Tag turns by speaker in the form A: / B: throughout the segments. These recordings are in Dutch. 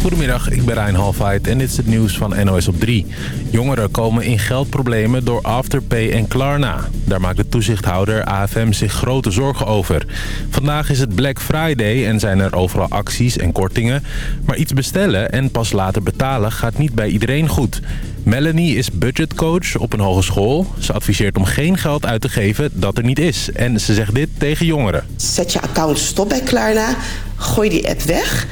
A: Goedemiddag, ik ben Rijn Halfheid en dit is het nieuws van NOS op 3. Jongeren komen in geldproblemen door Afterpay en Klarna. Daar maakt de toezichthouder AFM zich grote zorgen over. Vandaag is het Black Friday en zijn er overal acties en kortingen. Maar iets bestellen en pas later betalen gaat niet bij iedereen goed. Melanie is budgetcoach op een hogeschool. Ze adviseert om geen geld uit te geven dat er niet is. En ze zegt dit tegen jongeren.
B: Zet je account stop bij Klarna, gooi die app weg...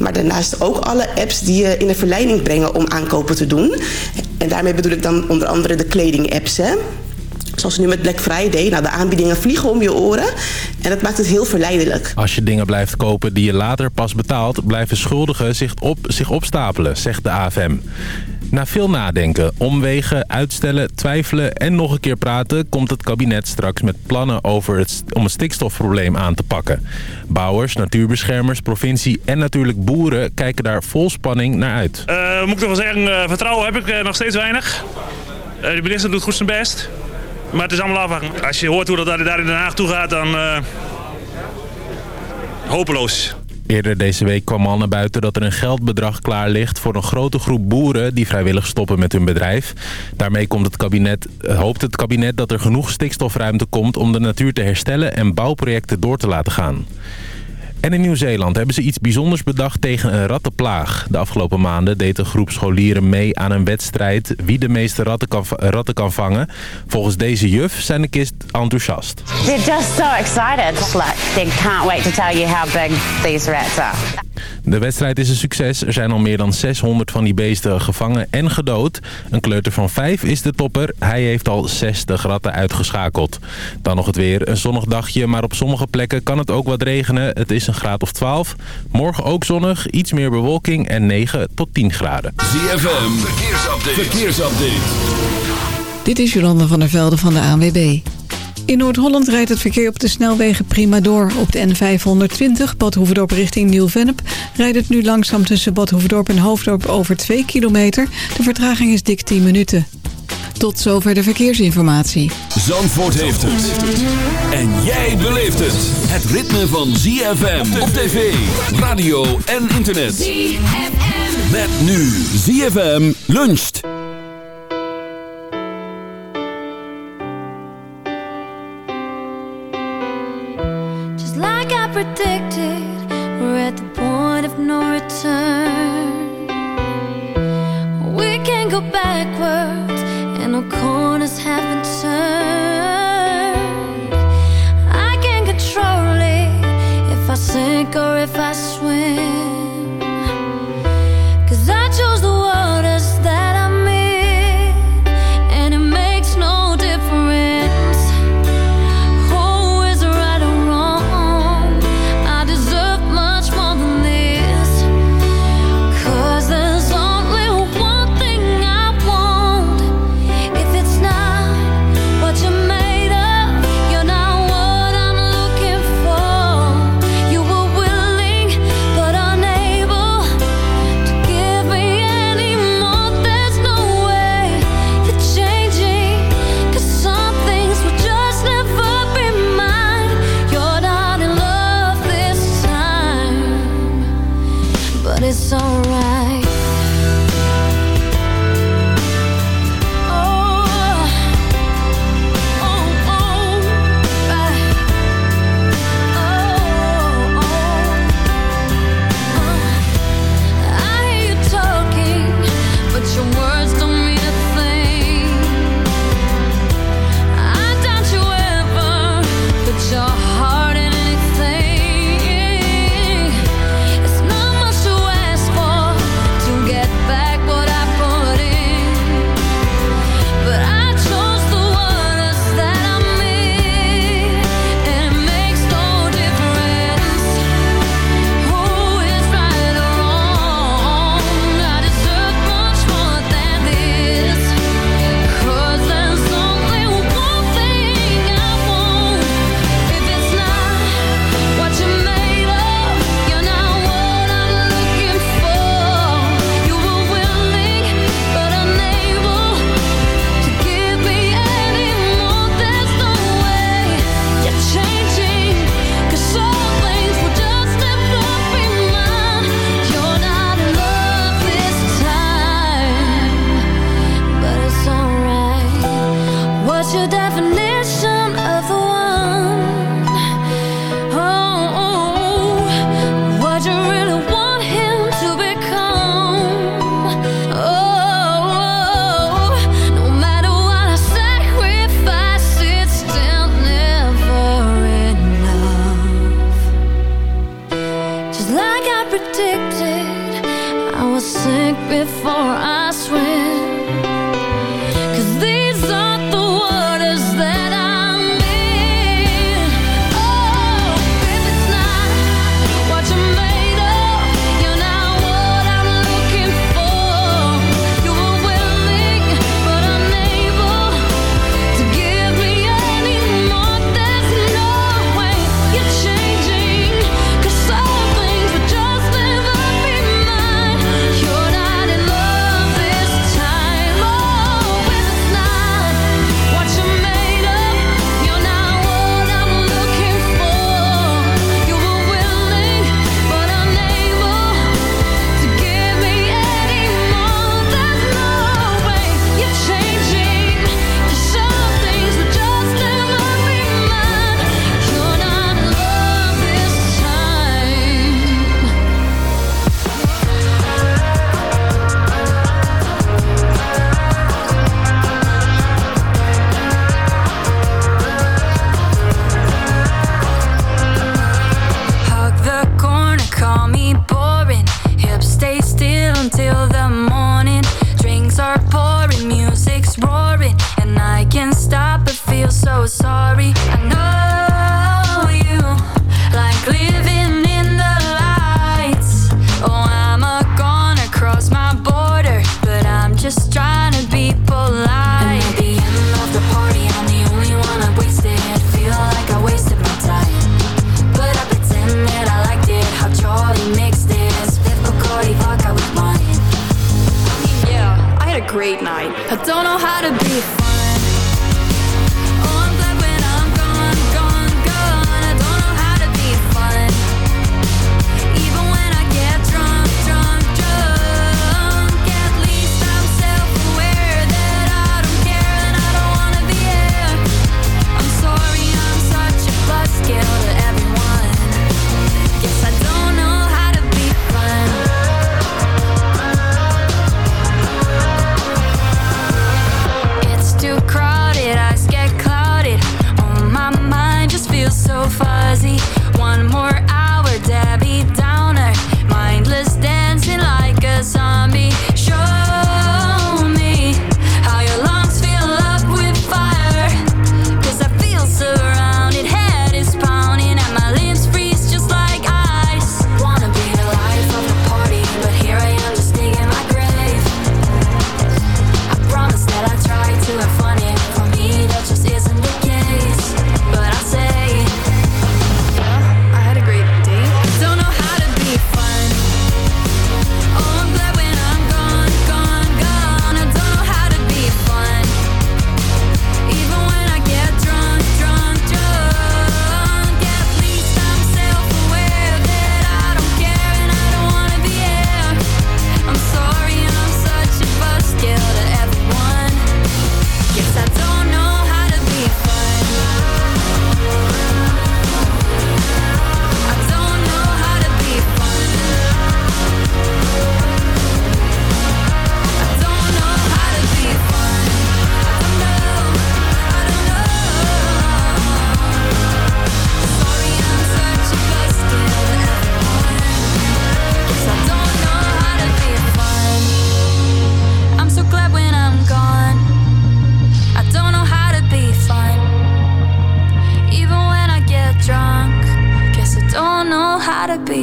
B: Maar daarnaast ook alle apps die je in de verleiding brengen om aankopen te doen. En daarmee bedoel ik dan onder andere de kledingapps. Zoals nu met Black Friday. Nou, de aanbiedingen vliegen om je oren. En dat maakt het heel verleidelijk.
A: Als je dingen blijft kopen die je later pas betaalt... blijven schuldigen zich, op, zich opstapelen, zegt de AFM. Na veel nadenken, omwegen, uitstellen, twijfelen en nog een keer praten... komt het kabinet straks met plannen over het, om het stikstofprobleem aan te pakken. Bouwers, natuurbeschermers, provincie en natuurlijk boeren kijken daar vol spanning naar uit.
C: Uh, moet ik toch wel zeggen, uh, vertrouwen heb ik uh, nog steeds weinig. de minister doet goed zijn best. Maar het is allemaal afwachten. Als je hoort hoe dat daar in Den Haag toe gaat, dan... hopeloos.
A: Eerder deze week kwam al naar buiten dat er een geldbedrag klaar ligt... voor een grote groep boeren die vrijwillig stoppen met hun bedrijf. Daarmee komt het kabinet, hoopt het kabinet dat er genoeg stikstofruimte komt... om de natuur te herstellen en bouwprojecten door te laten gaan. En in Nieuw-Zeeland hebben ze iets bijzonders bedacht tegen een rattenplaag. De afgelopen maanden deed een groep scholieren mee aan een wedstrijd... wie de meeste ratten kan, ratten kan vangen. Volgens deze juf zijn de kist enthousiast.
D: They're just so excited. Like they can't wait to tell you how big these rats are.
A: De wedstrijd is een succes. Er zijn al meer dan 600 van die beesten gevangen en gedood. Een kleuter van 5 is de topper. Hij heeft al 60 ratten uitgeschakeld. Dan nog het weer. Een zonnig dagje, maar op sommige plekken kan het ook wat regenen. Het is een graad of 12. Morgen ook zonnig, iets meer bewolking en 9 tot 10 graden.
E: ZFM, verkeersupdate. verkeersupdate.
F: Dit is Jolanda van der Velde van de ANWB. In Noord-Holland rijdt het verkeer op de snelwegen prima door. Op de N520 Bad Hoeverdorp richting Nieuw-Vennep... rijdt het nu langzaam tussen Bad Hoeverdorp en Hoofddorp over 2 kilometer. De vertraging is dik 10 minuten. Tot zover de verkeersinformatie.
E: Zandvoort heeft het. En jij beleeft het. Het ritme van ZFM op tv, radio en internet. ZFM. Met nu ZFM luncht.
G: predicted, we're at the point of no return. We can't go backwards, no corners haven't turned. I can't control it if I sink or if I swim. but it's alright.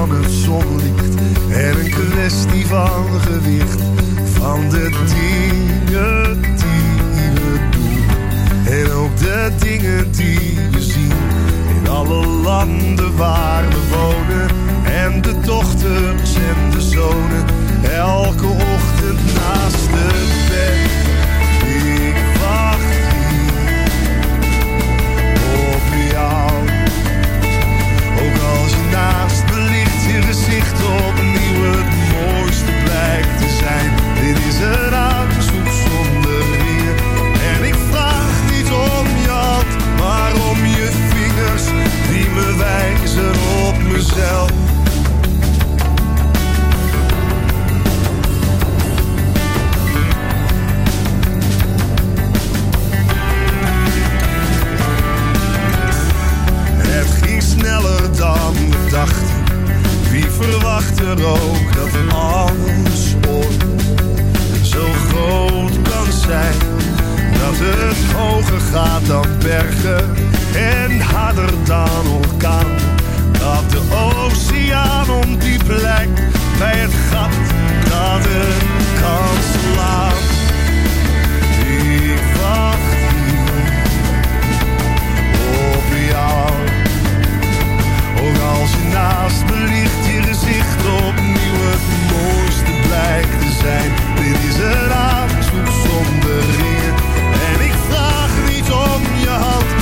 H: Van het zonlicht en een kwestie van gewicht. Van de dingen die we doen en ook de dingen die we zien. In alle landen waar we wonen en de dochters en de zonen. Elke ochtend naast het bed. Ik wacht hier op jou. Ook als je naast gezicht opnieuw het mooiste blijkt te zijn. Dit is een avondzoek zonder weer. En ik vraag niet om je hand, maar om je vingers die me wijzen op mezelf. Het ging sneller dan we dachten. Verwacht er ook dat alles ooit zo groot kan zijn? Dat het hoger gaat dan bergen en harder dan orkaan. Dat de oceaan om die plek bij het gat dat het kan slaan. Ik wacht Als je naast me ligt, je gezicht opnieuw het mooiste blijkt te zijn. Dit is een avondzoek zonder eer. En ik vraag niet om je hand.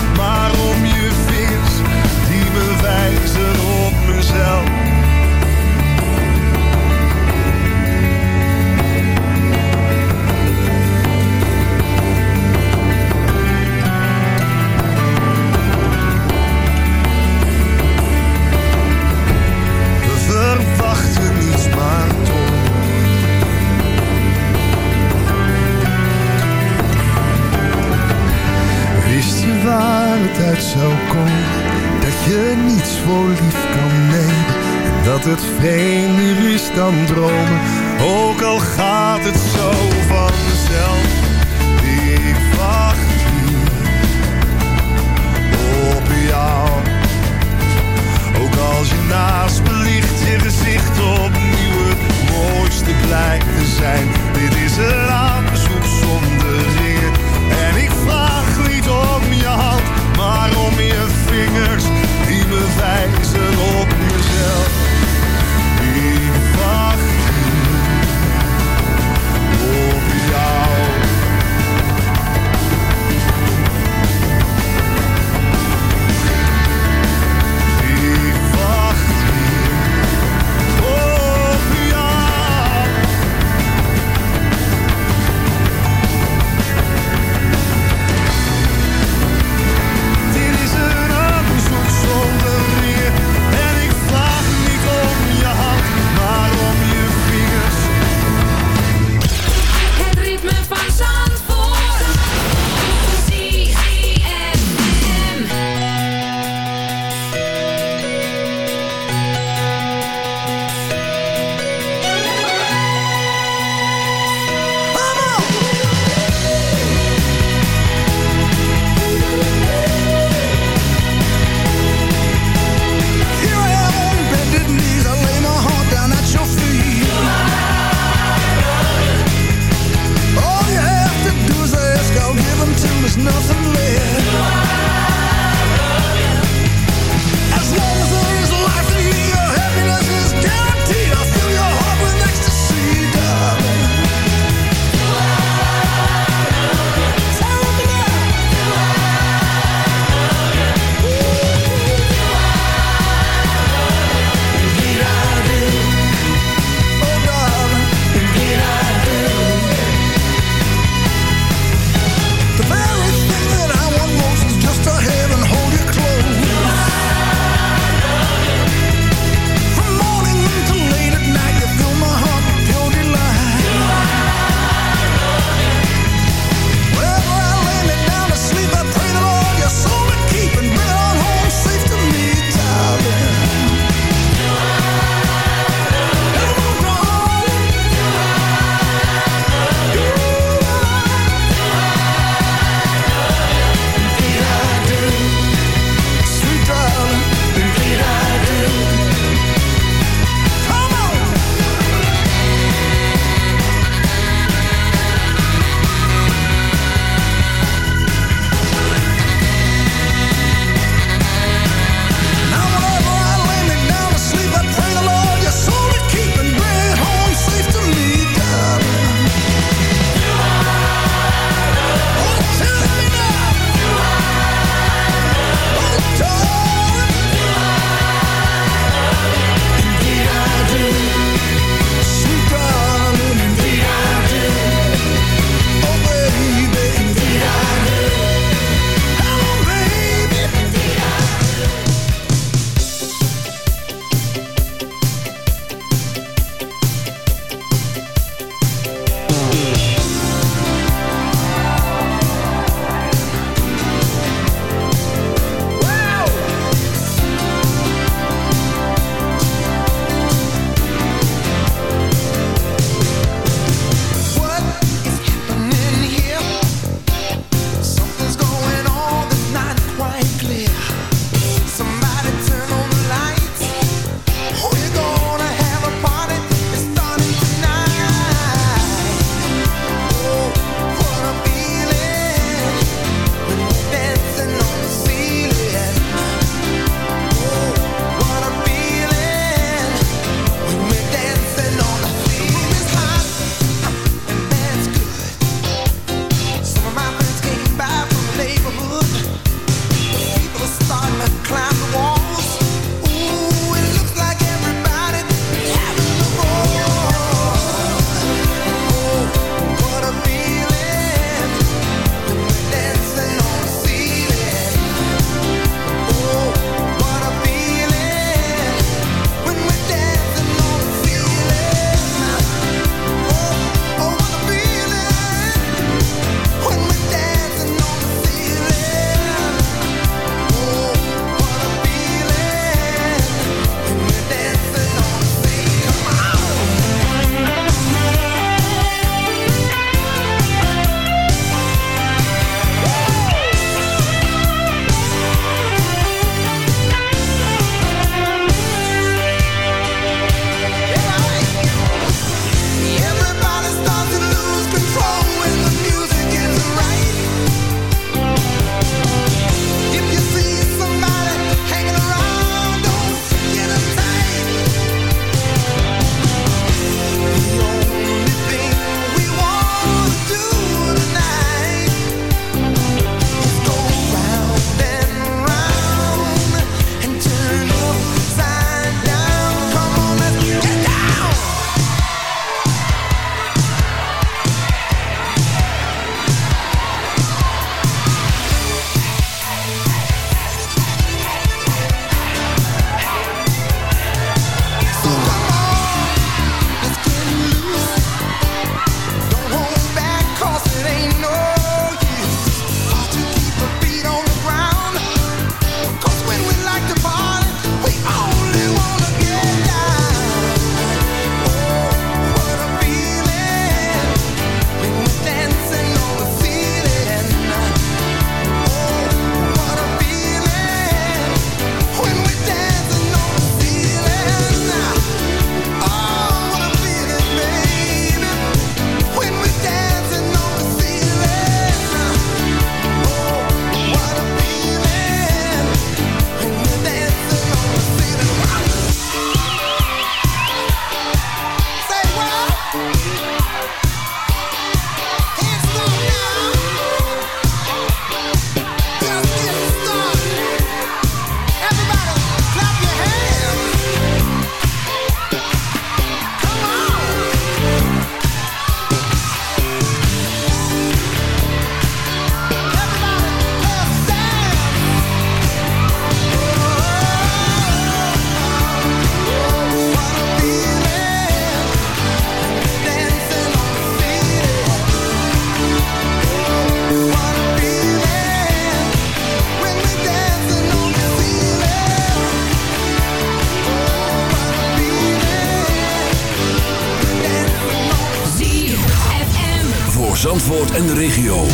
E: En de regio.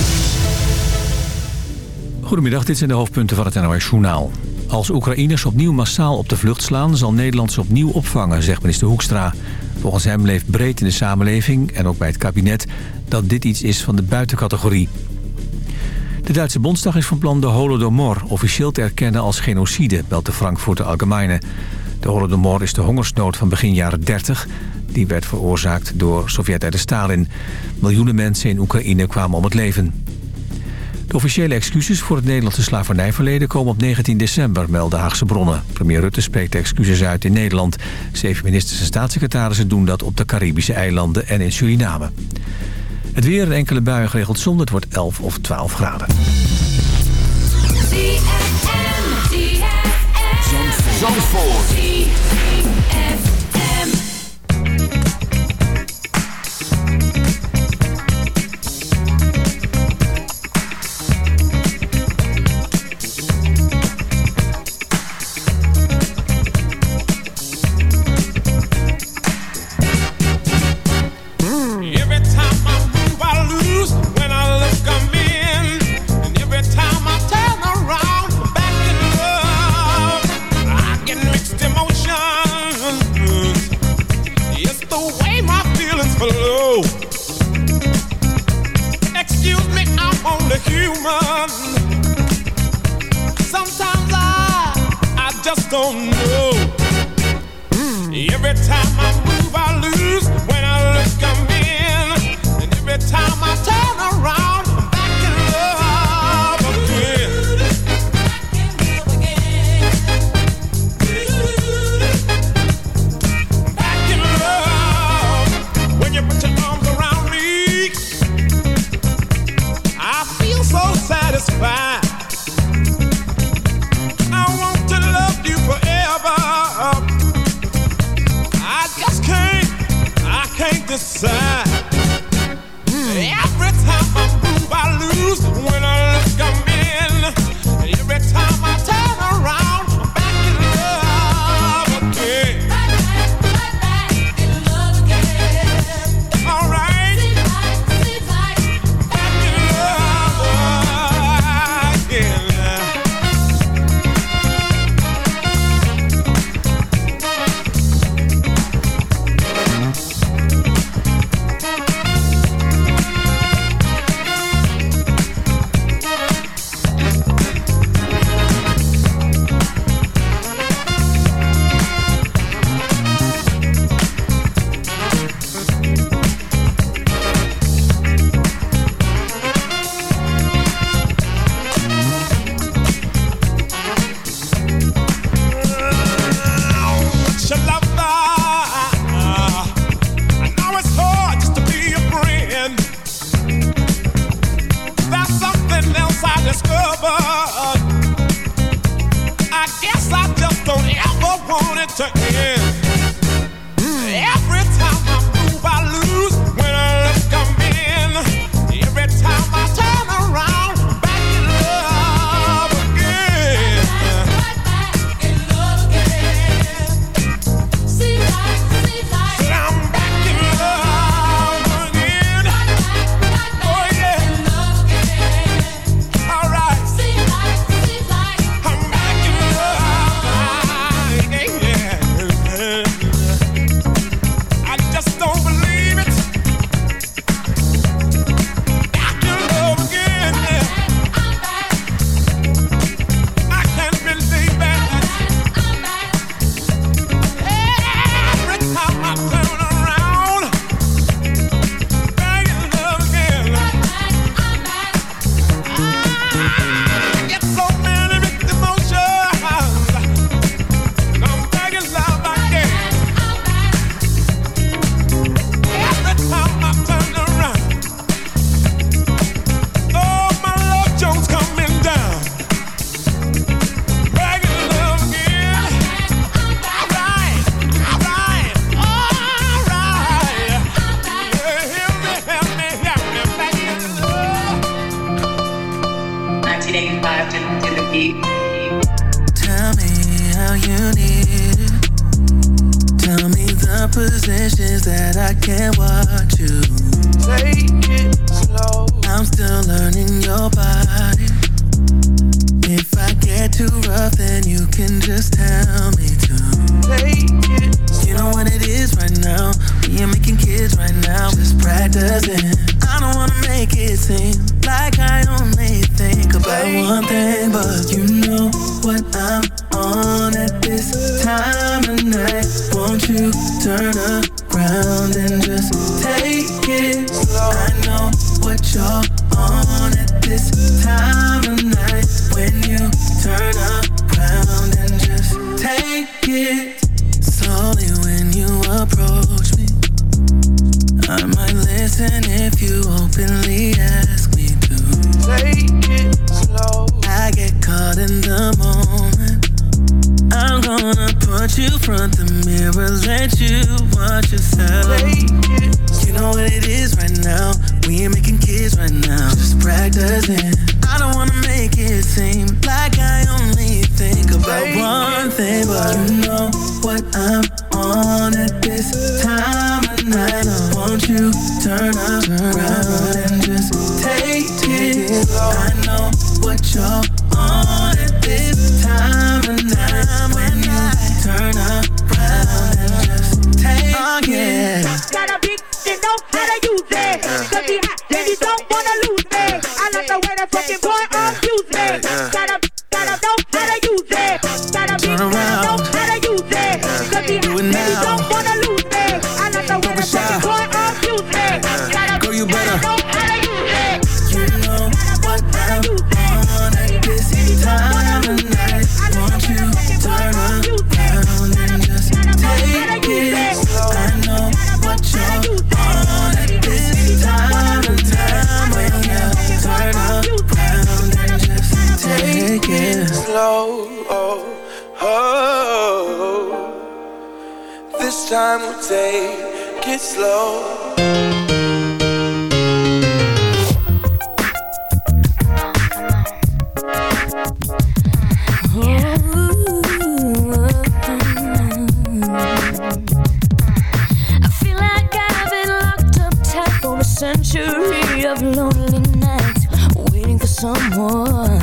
I: Goedemiddag, dit zijn de hoofdpunten van het NOS Journaal. Als Oekraïners opnieuw massaal op de vlucht slaan... zal Nederland ze opnieuw opvangen, zegt minister Hoekstra. Volgens hem leeft breed in de samenleving en ook bij het kabinet... dat dit iets is van de buitencategorie. De Duitse Bondsdag is van plan de Holodomor officieel te erkennen als genocide, belt de Frankfurter Allgemeine. De Holodomor is de hongersnood van begin jaren 30. Die werd veroorzaakt door Sovjet-leider Stalin. Miljoenen mensen in Oekraïne kwamen om het leven. De officiële excuses voor het Nederlandse slavernijverleden komen op 19 december, melden Haagse bronnen. Premier Rutte spreekt excuses uit in Nederland. Zeven ministers en staatssecretarissen doen dat op de Caribische eilanden en in Suriname. Het weer en enkele buien geregeld zon. Het wordt 11 of 12 graden.
J: Just don't know. Every time I move, I lose. time
G: we'll take it slow.
K: century of lonely nights waiting for someone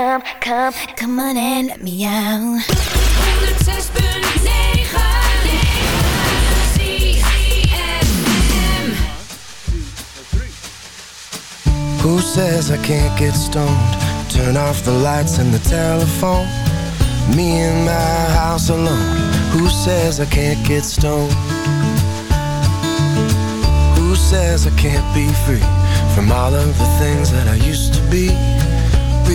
K: Come, come, come on and let me out. 106.9
L: Who says I can't get stoned? Turn off the lights and the telephone. Me in my house alone. Who says I can't get stoned? Who says I can't be free from all of the things that I used to be?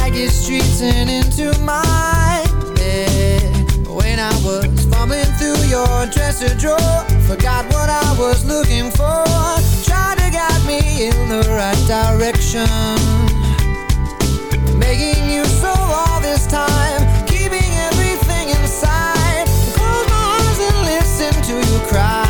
M: shaggy streets and into my bed When I was fumbling through your dresser drawer Forgot what I was looking for. Tried to guide me in the right direction. Making you so all this time Keeping everything inside. Close my eyes and listen to you cry.